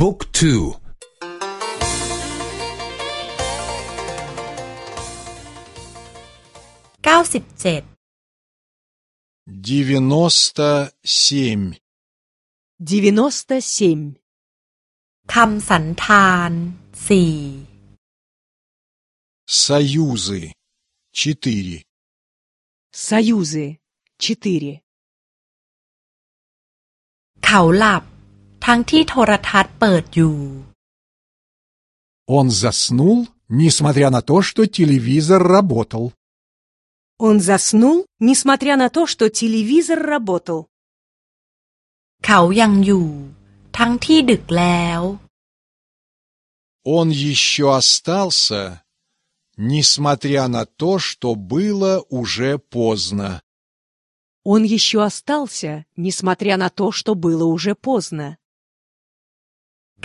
บุ๊กทูเก้าสิบเจ็ด девяносто семь девяносто семь คำสันธานสี่ союзы четыре союзы четыре เขาหลับ ทั้งที่โทรทัศน์เปิดอยู่ Он заснул, несмотря на то, что телевизор работал. Он заснул, несмотря на то, что телевизор работал. เขายังอยู่ ทั้งที่ดึกแล้ว Он еще остался, несмотря на то, что было уже поздно. Он еще остался, несмотря на то, что было уже поздно.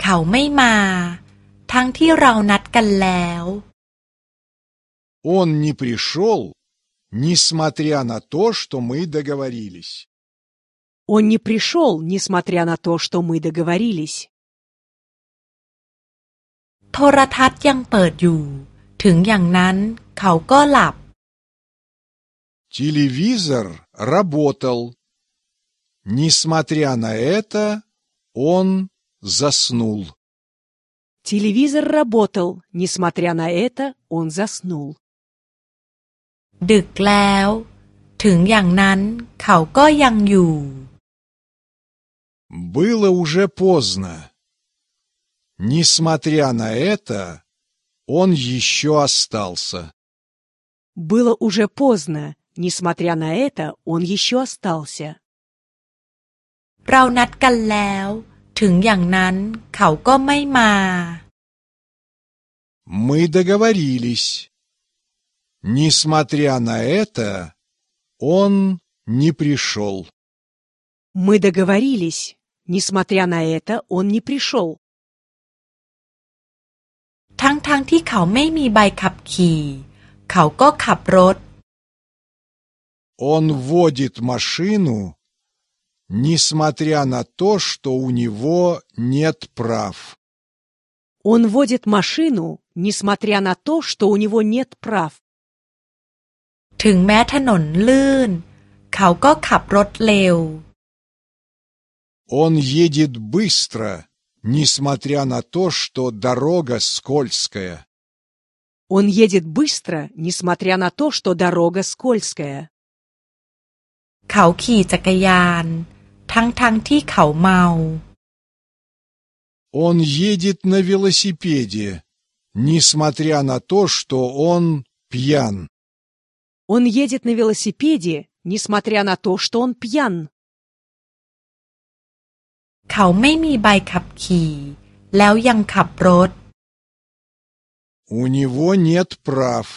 เขาไม่มา ทั้งที่เรานัดกันแล้ว Он не пришел, несмотря на то, что мы договорились. Он не пришел, несмотря на то, что мы договорились. โทรทัศน์ยังเปิดอยู่ ถึงอย่างนั้น เขาก็หลับ Телевизор работал. Несмотря на это, он заснул. Телевизор работал, несмотря на это, он заснул. ดึกแล้ว ถึงอย่างนั้น เขาก็ยังอยู่ Было уже поздно. Несмотря на это, он еще остался. Было уже поздно, несмотря на это, он еще остался. เรานัดกันแล้ว ถึงอย่างนั้น เขาก็ไม่มา Мы договорились. Несмотря на это, он не пришел. Мы договорились. Несмотря на это, он не пришел. ทั้งๆทที่เขาไม่มีใบขับขี่ เขาก็ขับรถ Он водит машину, несмотря на то, что у него нет прав. Он водит машину, несмотря на то, что у него нет прав. ถึงแม้ถนนลื่น เขาก็ขับรถเร็ว Он едет быстро, несмотря на то, что дорога скользкая. Он едет быстро, несмотря на то, что дорога скользкая. เขาขี่จักรยาน ทั้งๆทที่เขาเมา Он едет на велосипеде, несмотря на то, что он пьян. Он едет на велосипеде, несмотря на то, что он пьян. เขาไม่มีใบขับขี่ แล้วยังขับรถ У него нет прав.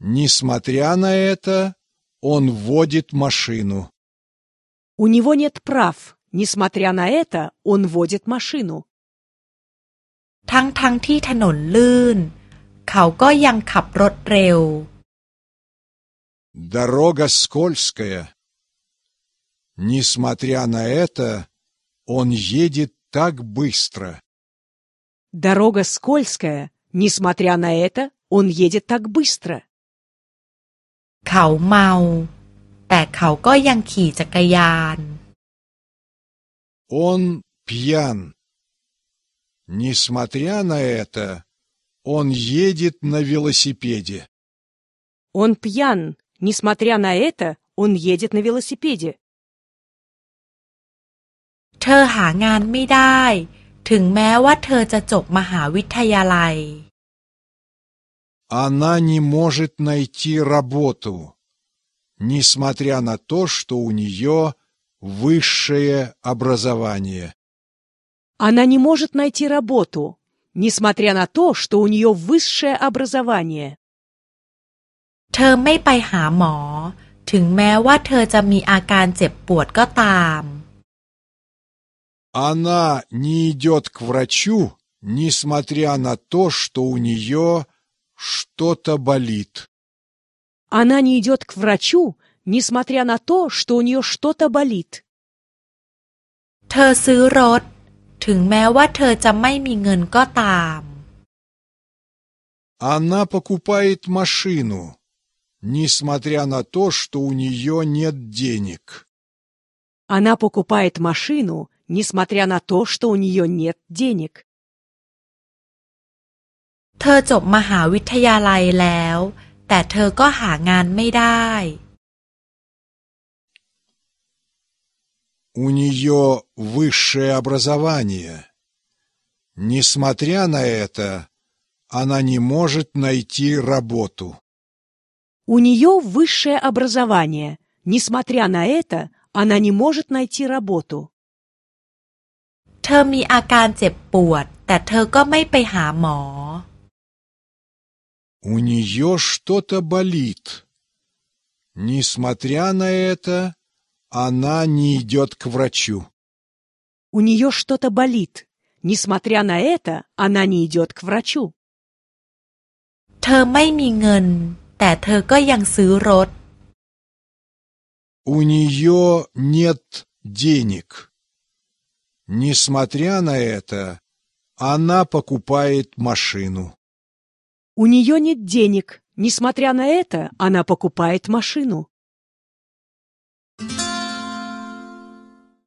Несмотря на это, он водит машину. У него нет прав. Несмотря на это, он водит машину. ทั้งๆทที่ถนนลื่น เขาก็ยังขับรถเร็ว Дорога скользкая. Несмотря на это, он едет так быстро. Дорога скользкая. Несмотря на это, он едет так быстро. เขาเมา แต่เขาก็ยังขี่จักรยาน Он пьян. Несмотря на это, он едет на велосипеде. Он пьян. Несмотря на это, он едет на велосипеде. เธอหางานไม่ได้ ถึงแม้ว่าเธอจะจบมหาวิทยาลัย Она не может найти работу, несмотря на то, что у нее высшее образование. Она не может найти работу, несмотря на то, что у нее высшее образование. เธอไม่ไปหาหมอ ถึงแม้ว่าเธอจะมีอาการเจ็บปวดก็ตาม Она не идет к врачу, несмотря на то, что у нее что-то болит. Она не идет к врачу, несмотря на то, что у нее что-то болит. เธอซื้อรถ ถึงแม้ว่าเธอจะไม่มีเงินก็ตาม Она покупает машину, несмотря на то, что у нее нет денег. Она покупает машину, несмотря на то, что у нее нет денег. เธอจบมหาวิทยาลัยแล้ว แต่เธอก็หางานไม่ได้ У нее высшее образование. Несмотря на это, она не может найти работу. У нее высшее образование. Несмотря на это, она не может найти работу. เธอมีอาการเจ็บปวด แต่เธอก็ไม่ไปหาหมอ У нее что-то болит. Несмотря на это, она не идет к врачу. У нее что-то болит. Несмотря на это, она не идет к врачу. เธอไม่มีเงิน แต่เธอก็ยังซื้อรถ У нее нет денег. Несмотря на это, она покупает машину. У нее нет денег. Несмотря на это, она покупает машину.